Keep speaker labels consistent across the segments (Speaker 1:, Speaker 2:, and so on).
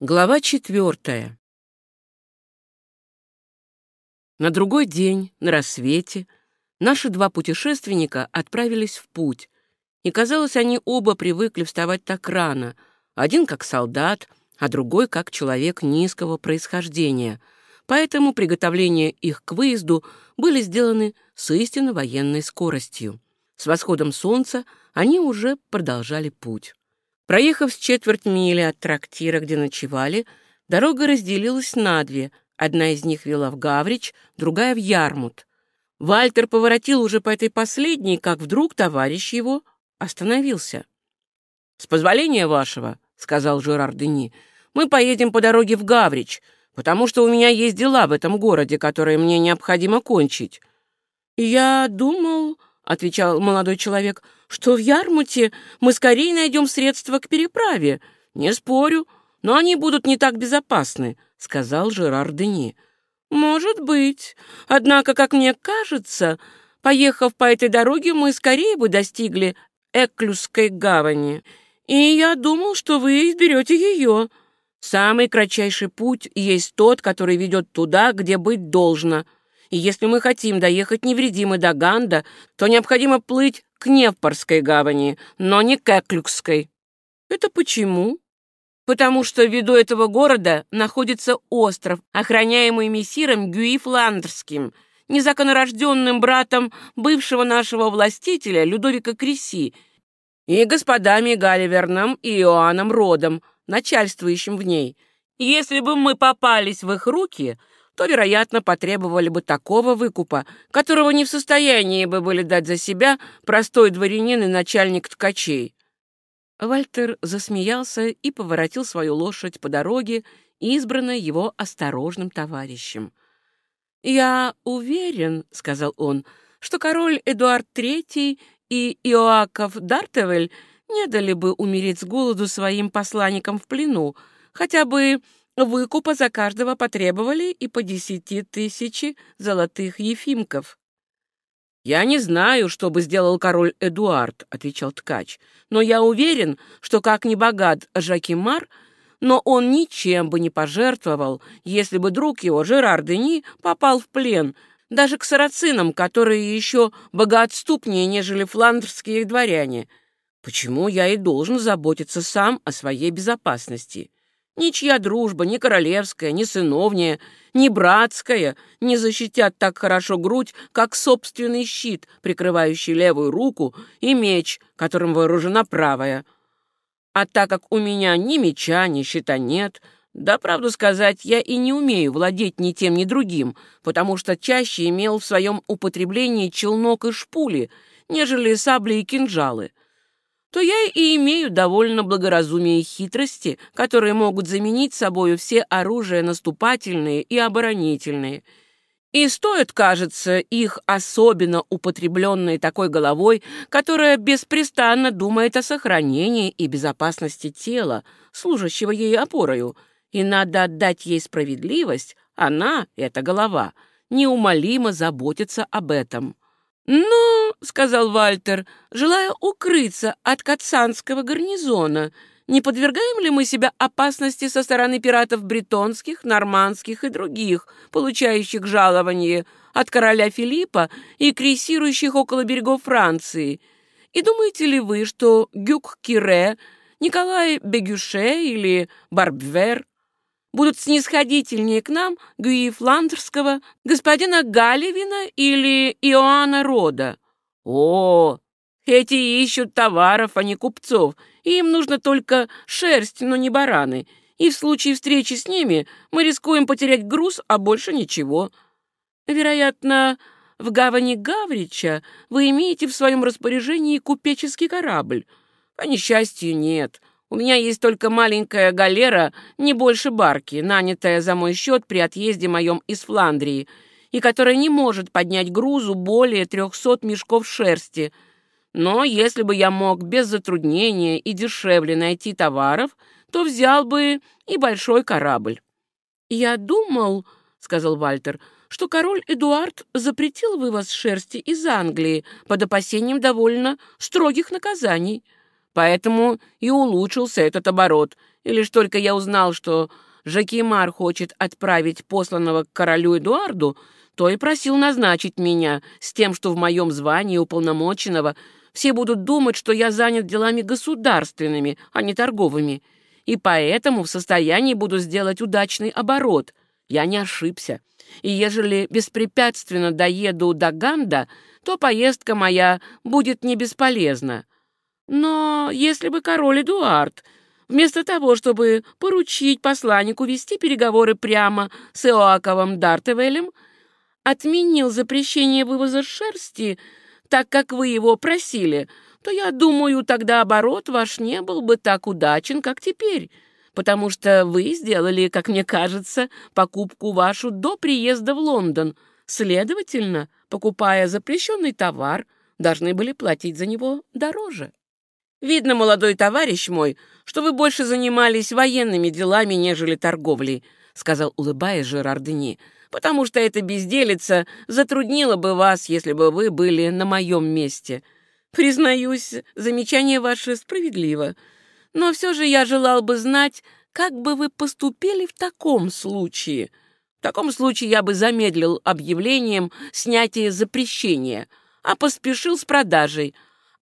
Speaker 1: Глава четвертая. На другой день, на рассвете, наши два путешественника отправились в путь, и, казалось, они оба привыкли вставать так рано, один как солдат, а другой как человек низкого происхождения, поэтому приготовления их к выезду были сделаны с истинно военной скоростью. С восходом солнца они уже продолжали путь. Проехав с четверть мили от трактира, где ночевали, дорога разделилась на две. Одна из них вела в Гаврич, другая — в Ярмут. Вальтер поворотил уже по этой последней, как вдруг товарищ его остановился. «С позволения вашего», — сказал Жерар Дени, — «мы поедем по дороге в Гаврич, потому что у меня есть дела в этом городе, которые мне необходимо кончить». «Я думал», — отвечал молодой человек, — что в Ярмуте мы скорее найдем средства к переправе. Не спорю, но они будут не так безопасны», — сказал Жерар Дени. «Может быть. Однако, как мне кажется, поехав по этой дороге, мы скорее бы достигли Эклюсской гавани. И я думал, что вы изберете ее. Самый кратчайший путь есть тот, который ведет туда, где быть должно. И если мы хотим доехать невредимы до Ганда, то необходимо плыть к Невпорской гавани, но не к Эклюкской. Это почему? Потому что в виду этого города находится остров, охраняемый мессиром Гюи Фландерским, незаконорожденным братом бывшего нашего властителя Людовика Креси, и господами Галиверном и Иоанном Родом, начальствующим в ней. Если бы мы попались в их руки, то, вероятно, потребовали бы такого выкупа, которого не в состоянии бы были дать за себя простой дворянин и начальник ткачей. Вальтер засмеялся и поворотил свою лошадь по дороге, избранной его осторожным товарищем. «Я уверен, — сказал он, — что король Эдуард III и Иоаков Дартевель не дали бы умереть с голоду своим посланникам в плену, хотя бы Выкупа за каждого потребовали и по десяти тысячи золотых ефимков. «Я не знаю, что бы сделал король Эдуард», — отвечал ткач, «но я уверен, что как ни богат Жакимар, но он ничем бы не пожертвовал, если бы друг его, Жерар Дени, попал в плен, даже к сарацинам, которые еще богоотступнее, нежели фландерские дворяне. Почему я и должен заботиться сам о своей безопасности?» Ничья дружба, ни королевская, ни сыновняя, ни братская не защитят так хорошо грудь, как собственный щит, прикрывающий левую руку, и меч, которым вооружена правая. А так как у меня ни меча, ни щита нет, да, правду сказать, я и не умею владеть ни тем, ни другим, потому что чаще имел в своем употреблении челнок и шпули, нежели сабли и кинжалы то я и имею довольно благоразумие и хитрости, которые могут заменить собою все оружия наступательные и оборонительные. И стоит, кажется, их особенно употребленной такой головой, которая беспрестанно думает о сохранении и безопасности тела, служащего ей опорою, и надо отдать ей справедливость, она, эта голова, неумолимо заботится об этом. «Ну, — сказал Вальтер, — желая укрыться от Кацанского гарнизона, не подвергаем ли мы себя опасности со стороны пиратов бретонских, нормандских и других, получающих жалование от короля Филиппа и крейсирующих около берегов Франции? И думаете ли вы, что Гюк-Кире, Николай Бегюше или Барбвер будут снисходительнее к нам Гюи Фландерского, господина Галивина или Иоанна Рода. О, эти ищут товаров, а не купцов, им нужно только шерсть, но не бараны, и в случае встречи с ними мы рискуем потерять груз, а больше ничего. Вероятно, в гавани Гаврича вы имеете в своем распоряжении купеческий корабль. По несчастью, нет. У меня есть только маленькая галера, не больше барки, нанятая за мой счет при отъезде моем из Фландрии, и которая не может поднять грузу более трехсот мешков шерсти. Но если бы я мог без затруднения и дешевле найти товаров, то взял бы и большой корабль. «Я думал, — сказал Вальтер, — что король Эдуард запретил вывоз шерсти из Англии под опасением довольно строгих наказаний». Поэтому и улучшился этот оборот, И лишь только я узнал, что Жакимар хочет отправить посланного к королю Эдуарду, то и просил назначить меня с тем, что в моем звании уполномоченного все будут думать, что я занят делами государственными, а не торговыми, и поэтому в состоянии буду сделать удачный оборот. Я не ошибся. И ежели беспрепятственно доеду до Ганда, то поездка моя будет не бесполезна. Но если бы король Эдуард, вместо того, чтобы поручить посланнику вести переговоры прямо с Иоаковым Дартевелем, отменил запрещение вывоза шерсти, так как вы его просили, то, я думаю, тогда оборот ваш не был бы так удачен, как теперь, потому что вы сделали, как мне кажется, покупку вашу до приезда в Лондон. Следовательно, покупая запрещенный товар, должны были платить за него дороже. Видно, молодой товарищ мой, что вы больше занимались военными делами, нежели торговлей, сказал, улыбаясь Жерар Дени, потому что эта безделица затруднила бы вас, если бы вы были на моем месте. Признаюсь, замечание ваше справедливо, но все же я желал бы знать, как бы вы поступили в таком случае. В таком случае я бы замедлил объявлением снятия запрещения, а поспешил с продажей.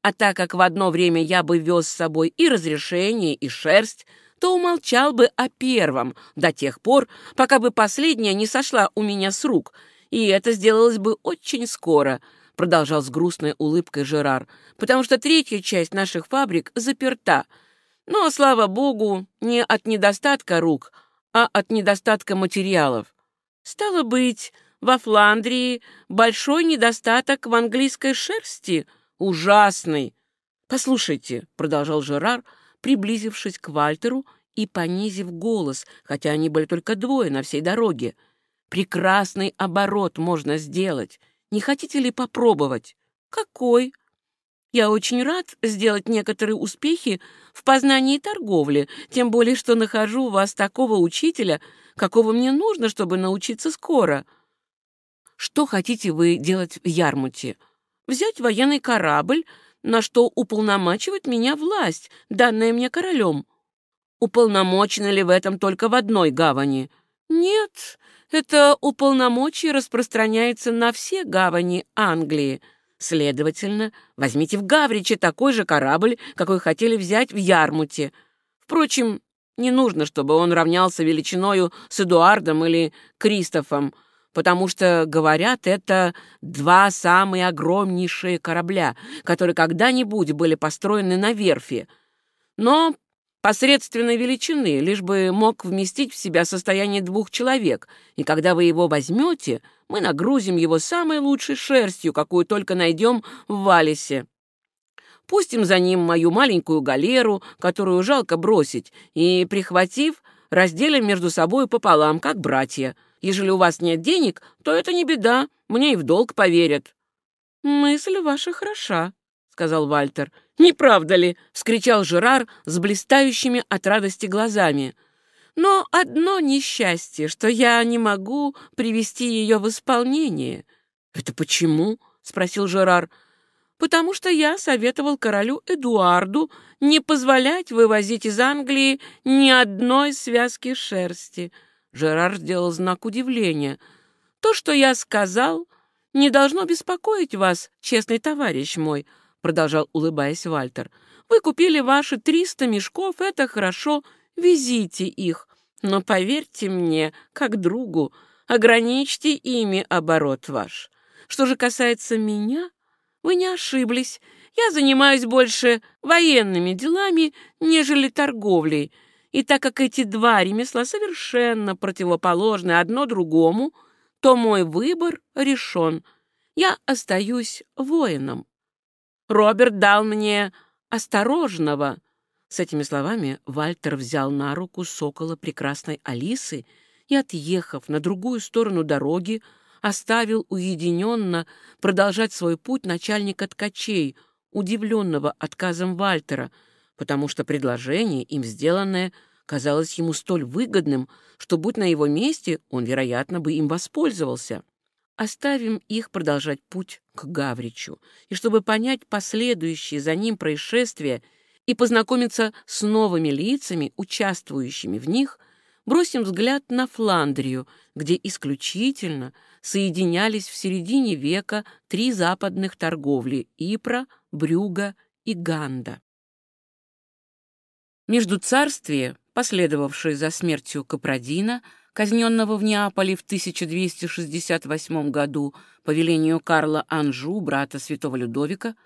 Speaker 1: А так как в одно время я бы вез с собой и разрешение, и шерсть, то умолчал бы о первом до тех пор, пока бы последняя не сошла у меня с рук, и это сделалось бы очень скоро, продолжал с грустной улыбкой Жерар, потому что третья часть наших фабрик заперта. Но, слава богу, не от недостатка рук, а от недостатка материалов. Стало быть, во Фландрии большой недостаток в английской шерсти, ужасный. Послушайте, продолжал Жерар, приблизившись к Вальтеру и понизив голос, хотя они были только двое на всей дороге. Прекрасный оборот можно сделать. Не хотите ли попробовать? Какой? Я очень рад сделать некоторые успехи в познании торговли, тем более что нахожу у вас такого учителя, какого мне нужно, чтобы научиться скоро. Что хотите вы делать в Ярмуте? Взять военный корабль, на что уполномачивает меня власть, данная мне королем. Уполномочены ли в этом только в одной гавани? Нет, это уполномочие распространяется на все гавани Англии. Следовательно, возьмите в Гавриче такой же корабль, какой хотели взять в Ярмуте. Впрочем, не нужно, чтобы он равнялся величиною с Эдуардом или Кристофом, потому что, говорят, это два самые огромнейшие корабля, которые когда-нибудь были построены на верфи. Но посредственной величины, лишь бы мог вместить в себя состояние двух человек, и когда вы его возьмете, мы нагрузим его самой лучшей шерстью, какую только найдем в Валисе. Пустим за ним мою маленькую галеру, которую жалко бросить, и, прихватив, разделим между собой пополам, как братья. Ежели у вас нет денег, то это не беда, мне и в долг поверят». «Мысль ваша хороша», — сказал Вальтер. «Не правда ли?» — вскричал Жерар с блистающими от радости глазами. «Но одно несчастье, что я не могу привести ее в исполнение». «Это почему?» — спросил Жерар. «Потому что я советовал королю Эдуарду не позволять вывозить из Англии ни одной связки шерсти». Жерар сделал знак удивления. «То, что я сказал, не должно беспокоить вас, честный товарищ мой», — продолжал, улыбаясь Вальтер. «Вы купили ваши триста мешков, это хорошо, везите их. Но поверьте мне, как другу, ограничьте ими оборот ваш. Что же касается меня, вы не ошиблись. Я занимаюсь больше военными делами, нежели торговлей. И так как эти два ремесла совершенно противоположны одно другому, то мой выбор решен. Я остаюсь воином. Роберт дал мне осторожного. С этими словами Вальтер взял на руку сокола прекрасной Алисы и, отъехав на другую сторону дороги, оставил уединенно продолжать свой путь начальника ткачей, удивленного отказом Вальтера, потому что предложение, им сделанное, казалось ему столь выгодным, что, будь на его месте, он, вероятно, бы им воспользовался. Оставим их продолжать путь к Гавричу, и чтобы понять последующие за ним происшествия, и познакомиться с новыми лицами, участвующими в них, бросим взгляд на Фландрию, где исключительно соединялись в середине века три западных торговли – Ипра, Брюга и Ганда. Между царствие, последовавшее за смертью Капродина, казненного в Неаполе в 1268 году по велению Карла Анжу, брата святого Людовика,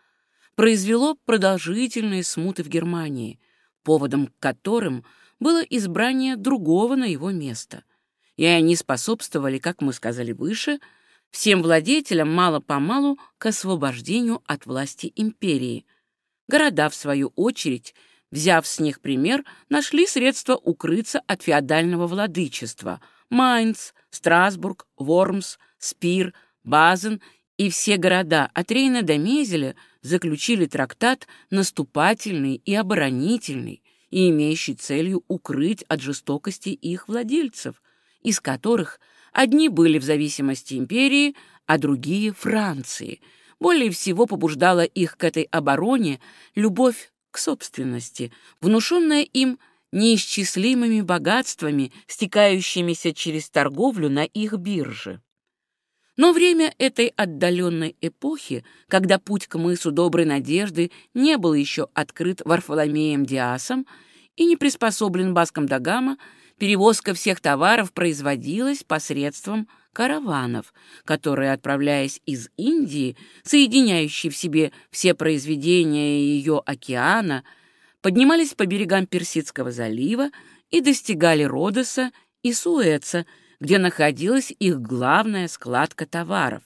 Speaker 1: произвело продолжительные смуты в Германии, поводом к которым было избрание другого на его место. И они способствовали, как мы сказали выше, всем владетелям мало-помалу к освобождению от власти империи. Города, в свою очередь, взяв с них пример, нашли средства укрыться от феодального владычества. Майнц, Страсбург, Вормс, Спир, Базен и все города от Рейна до Мезеля заключили трактат наступательный и оборонительный, и имеющий целью укрыть от жестокости их владельцев, из которых одни были в зависимости империи, а другие — Франции. Более всего побуждала их к этой обороне любовь к собственности, внушенная им неисчислимыми богатствами, стекающимися через торговлю на их бирже. Но время этой отдаленной эпохи, когда путь к мысу Доброй Надежды не был еще открыт Варфоломеем Диасом и не приспособлен Баском Дагама, перевозка всех товаров производилась посредством караванов, которые, отправляясь из Индии, соединяющие в себе все произведения ее океана, поднимались по берегам Персидского залива и достигали Родоса и Суэца, где находилась их главная складка товаров.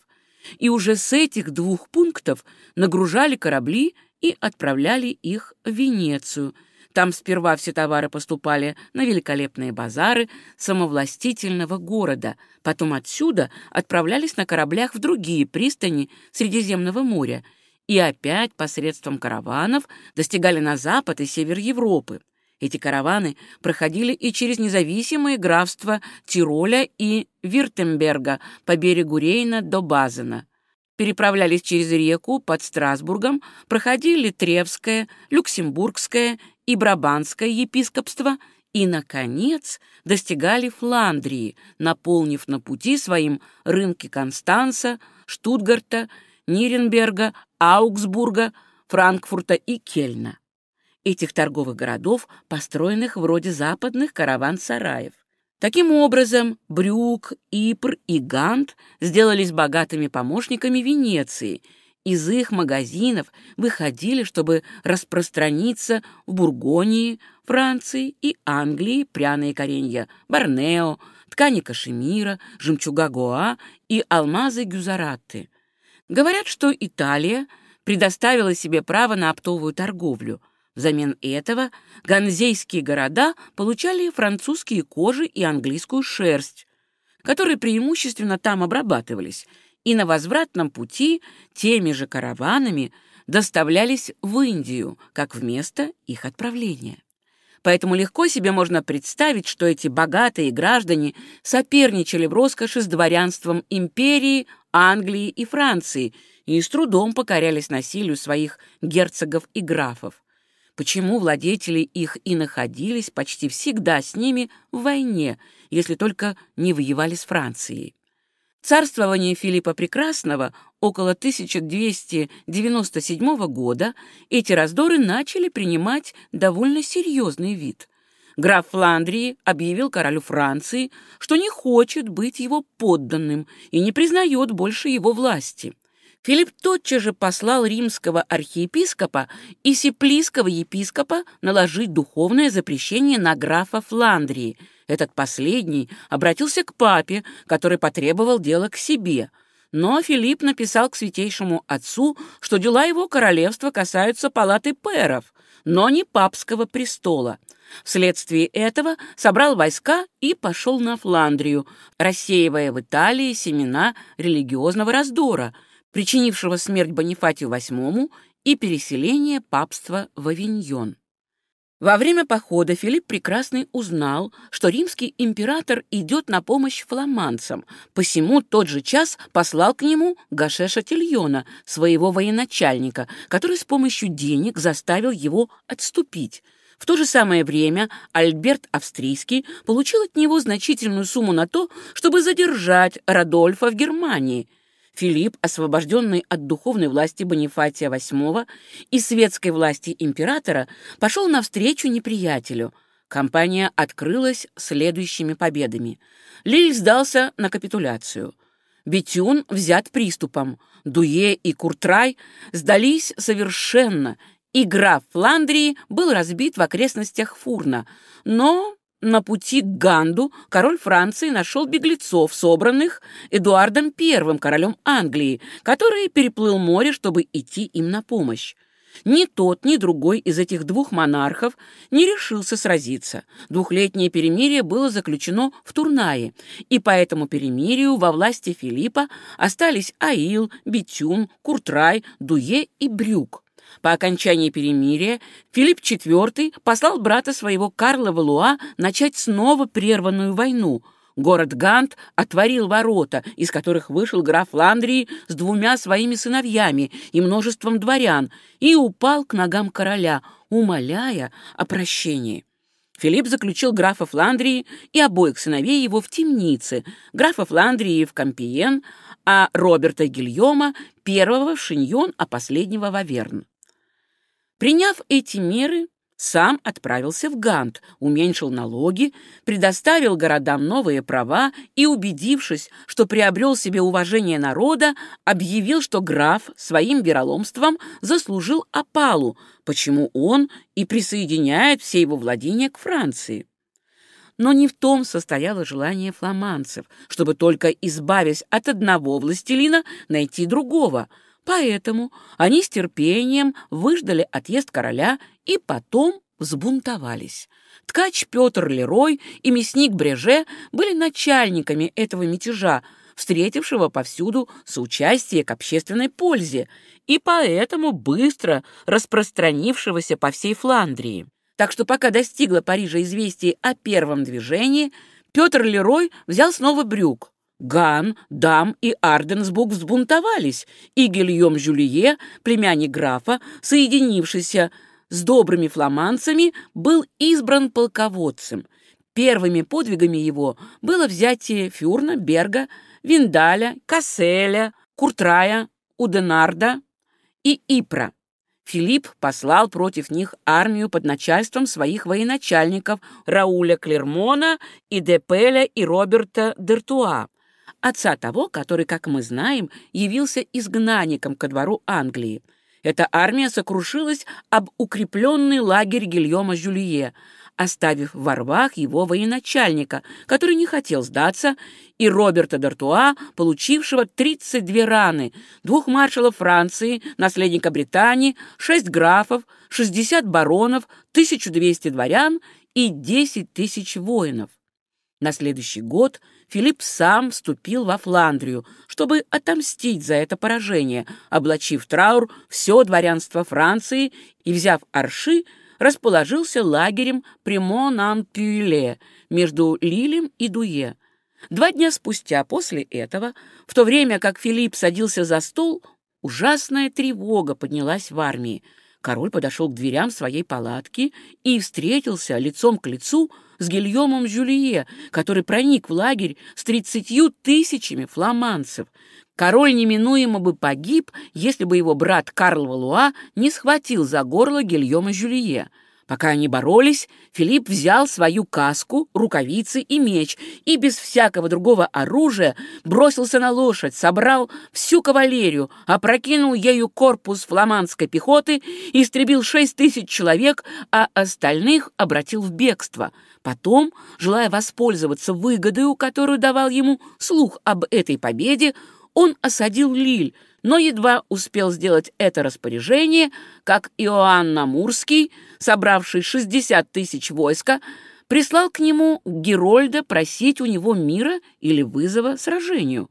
Speaker 1: И уже с этих двух пунктов нагружали корабли и отправляли их в Венецию – там сперва все товары поступали на великолепные базары самовластительного города, потом отсюда отправлялись на кораблях в другие пристани Средиземного моря и опять посредством караванов достигали на запад и север Европы. Эти караваны проходили и через независимые графства Тироля и Виртемберга по берегу Рейна до Базена переправлялись через реку под Страсбургом, проходили Тревское, Люксембургское и Брабанское епископство и, наконец, достигали Фландрии, наполнив на пути своим рынки Констанца, Штутгарта, Ниренберга, Аугсбурга, Франкфурта и Кельна. Этих торговых городов, построенных вроде западных караван-сараев. Таким образом, Брюк, Ипр и Гант сделались богатыми помощниками Венеции. Из их магазинов выходили, чтобы распространиться в Бургонии, Франции и Англии пряные коренья Борнео, ткани кашемира, жемчуга Гоа и алмазы Гюзаратты. Говорят, что Италия предоставила себе право на оптовую торговлю – Взамен этого ганзейские города получали французские кожи и английскую шерсть, которые преимущественно там обрабатывались, и на возвратном пути теми же караванами доставлялись в Индию, как в место их отправления. Поэтому легко себе можно представить, что эти богатые граждане соперничали в роскоши с дворянством империи, Англии и Франции и с трудом покорялись насилию своих герцогов и графов почему владетели их и находились почти всегда с ними в войне, если только не воевали с Францией. Царствование Филиппа Прекрасного около 1297 года эти раздоры начали принимать довольно серьезный вид. Граф Фландрии объявил королю Франции, что не хочет быть его подданным и не признает больше его власти. Филипп тотчас же послал римского архиепископа и сиплийского епископа наложить духовное запрещение на графа Фландрии. Этот последний обратился к папе, который потребовал дело к себе. Но Филипп написал к святейшему отцу, что дела его королевства касаются палаты пэров, но не папского престола. Вследствие этого собрал войска и пошел на Фландрию, рассеивая в Италии семена религиозного раздора – причинившего смерть Бонифатию VIII и переселение папства в Авиньон. Во время похода Филипп Прекрасный узнал, что римский император идет на помощь фламандцам, посему тот же час послал к нему Гашеша Тильона, своего военачальника, который с помощью денег заставил его отступить. В то же самое время Альберт Австрийский получил от него значительную сумму на то, чтобы задержать Радольфа в Германии – Филипп, освобожденный от духовной власти Бонифатия VIII и светской власти императора, пошел навстречу неприятелю. Кампания открылась следующими победами. Лиль сдался на капитуляцию. Бетюн взят приступом. Дуе и Куртрай сдались совершенно, и граф Фландрии был разбит в окрестностях Фурна. Но на пути к Ганду король Франции нашел беглецов, собранных Эдуардом I, королем Англии, который переплыл море, чтобы идти им на помощь. Ни тот, ни другой из этих двух монархов не решился сразиться. Двухлетнее перемирие было заключено в Турнае, и по этому перемирию во власти Филиппа остались Аил, Бетюн, Куртрай, Дуе и Брюк. По окончании перемирия Филипп IV послал брата своего Карла Валуа начать снова прерванную войну. Город Гант отворил ворота, из которых вышел граф Ландрии с двумя своими сыновьями и множеством дворян, и упал к ногам короля, умоляя о прощении. Филипп заключил графа Фландрии и обоих сыновей его в темнице, графа Фландрии в Кампиен, а Роберта Гильома первого в Шиньон, а последнего в Аверн. Приняв эти меры, сам отправился в Гант, уменьшил налоги, предоставил городам новые права и, убедившись, что приобрел себе уважение народа, объявил, что граф своим вероломством заслужил опалу, почему он и присоединяет все его владения к Франции. Но не в том состояло желание фламандцев, чтобы только избавясь от одного властелина, найти другого – Поэтому они с терпением выждали отъезд короля и потом взбунтовались. Ткач Петр Лерой и мясник Бреже были начальниками этого мятежа, встретившего повсюду соучастие к общественной пользе и поэтому быстро распространившегося по всей Фландрии. Так что пока достигло Парижа известие о первом движении, Петр Лерой взял снова брюк, Ган, Дам и Арденсбург взбунтовались, и Гильем Жюлье, племянник графа, соединившийся с добрыми фламандцами, был избран полководцем. Первыми подвигами его было взятие Фюрна, Берга, Виндаля, Касселя, Куртрая, Уденарда и Ипра. Филипп послал против них армию под начальством своих военачальников Рауля Клермона и Депеля и Роберта Дертуа отца того, который, как мы знаем, явился изгнанником ко двору Англии. Эта армия сокрушилась об укрепленный лагерь Гильома Жюлье, оставив в Орвах его военачальника, который не хотел сдаться, и Роберта Д'Артуа, получившего 32 раны, двух маршалов Франции, наследника Британии, шесть графов, 60 баронов, 1200 дворян и 10 тысяч воинов. На следующий год Филипп сам вступил во Фландрию, чтобы отомстить за это поражение, облачив траур все дворянство Франции и, взяв Арши, расположился лагерем при Монан-Пюле между Лилем и Дуе. Два дня спустя после этого, в то время как Филипп садился за стол, ужасная тревога поднялась в армии. Король подошел к дверям своей палатки и встретился лицом к лицу с Гильомом Жюлье, который проник в лагерь с тридцатью тысячами фламандцев. Король неминуемо бы погиб, если бы его брат Карл Валуа не схватил за горло Гильома Жюлье. Пока они боролись, Филипп взял свою каску, рукавицы и меч и без всякого другого оружия бросился на лошадь, собрал всю кавалерию, опрокинул ею корпус фламандской пехоты, истребил шесть тысяч человек, а остальных обратил в бегство. Потом, желая воспользоваться выгодой, которую давал ему слух об этой победе, он осадил Лиль, но едва успел сделать это распоряжение, как Иоанн Намурский, собравший 60 тысяч войска, прислал к нему Герольда просить у него мира или вызова сражению.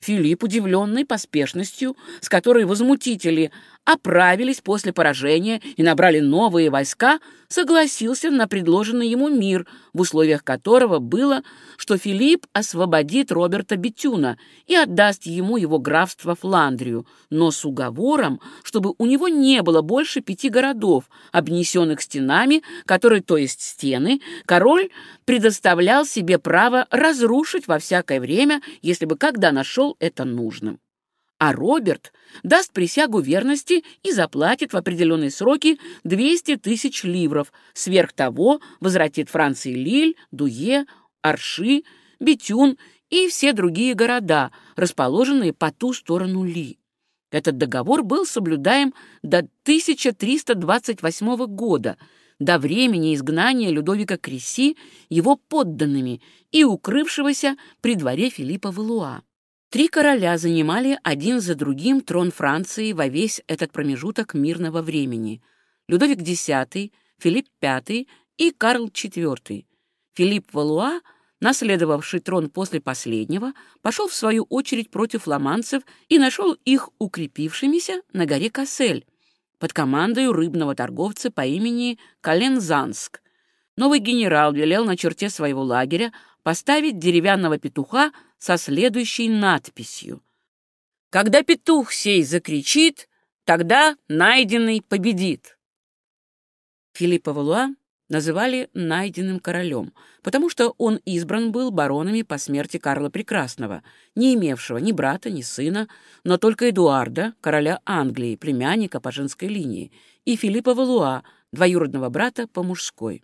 Speaker 1: Филипп, удивленный поспешностью, с которой возмутители оправились после поражения и набрали новые войска, согласился на предложенный ему мир, в условиях которого было, что Филипп освободит Роберта Бетюна и отдаст ему его графство Фландрию, но с уговором, чтобы у него не было больше пяти городов, обнесенных стенами, которые, то есть стены, король предоставлял себе право разрушить во всякое время, если бы когда нашел это нужным а Роберт даст присягу верности и заплатит в определенные сроки 200 тысяч ливров, сверх того возвратит Франции Лиль, Дуе, Арши, Бетюн и все другие города, расположенные по ту сторону Ли. Этот договор был соблюдаем до 1328 года, до времени изгнания Людовика Креси его подданными и укрывшегося при дворе Филиппа Валуа. Три короля занимали один за другим трон Франции во весь этот промежуток мирного времени. Людовик X, Филипп V и Карл IV. Филипп Валуа, наследовавший трон после последнего, пошел в свою очередь против фламандцев и нашел их укрепившимися на горе Кассель под командой рыбного торговца по имени Калензанск. Новый генерал велел на черте своего лагеря поставить деревянного петуха со следующей надписью. «Когда петух сей закричит, тогда найденный победит». Филиппа Валуа называли «найденным королем», потому что он избран был баронами по смерти Карла Прекрасного, не имевшего ни брата, ни сына, но только Эдуарда, короля Англии, племянника по женской линии, и Филиппа Валуа, двоюродного брата по мужской.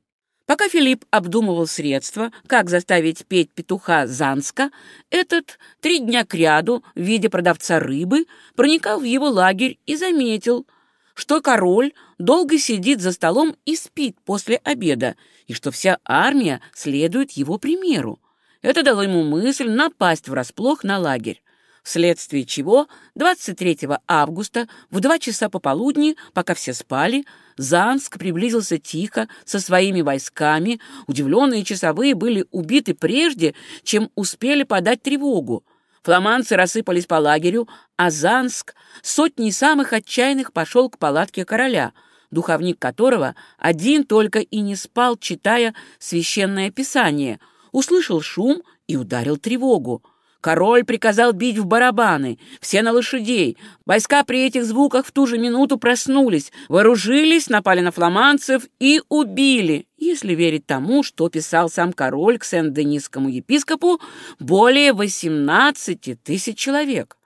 Speaker 1: Пока Филипп обдумывал средства, как заставить петь петуха Занска, этот три дня кряду в виде продавца рыбы проникал в его лагерь и заметил, что король долго сидит за столом и спит после обеда, и что вся армия следует его примеру. Это дало ему мысль напасть врасплох на лагерь вследствие чего 23 августа в два часа пополудни, пока все спали, Занск приблизился тихо со своими войсками. Удивленные часовые были убиты прежде, чем успели подать тревогу. Фламанцы рассыпались по лагерю, а Занск сотни самых отчаянных пошел к палатке короля, духовник которого один только и не спал, читая священное писание, услышал шум и ударил тревогу. Король приказал бить в барабаны, все на лошадей. Войска при этих звуках в ту же минуту проснулись, вооружились, напали на фламандцев и убили, если верить тому, что писал сам король к Сен-Денисскому епископу, более 18 тысяч человек.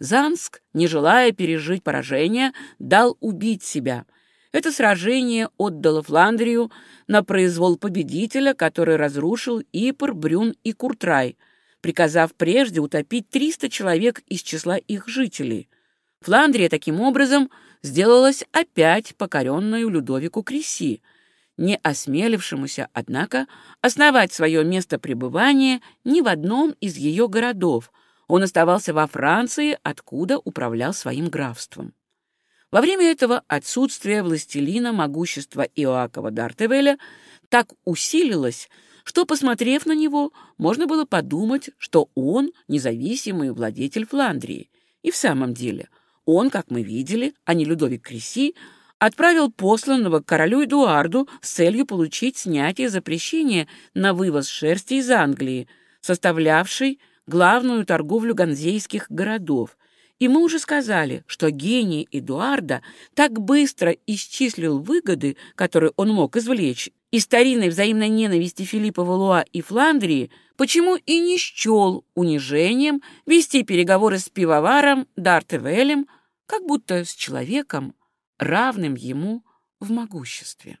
Speaker 1: Занск, не желая пережить поражение, дал убить себя. Это сражение отдало Фландрию на произвол победителя, который разрушил Ипр, Брюн и Куртрай – приказав прежде утопить 300 человек из числа их жителей. Фландрия таким образом сделалась опять покоренную Людовику Креси, не осмелившемуся, однако, основать свое место пребывания ни в одном из ее городов. Он оставался во Франции, откуда управлял своим графством. Во время этого отсутствие властелина могущества Иоакова Дартевеля так усилилось, что, посмотрев на него, можно было подумать, что он независимый владетель Фландрии. И в самом деле, он, как мы видели, а не Людовик Креси, отправил посланного к королю Эдуарду с целью получить снятие запрещения на вывоз шерсти из Англии, составлявшей главную торговлю ганзейских городов, и мы уже сказали, что гений Эдуарда так быстро исчислил выгоды, которые он мог извлечь из старинной взаимной ненависти Филиппа Валуа и Фландрии, почему и не счел унижением вести переговоры с пивоваром Дартевелем, как будто с человеком, равным ему в могуществе.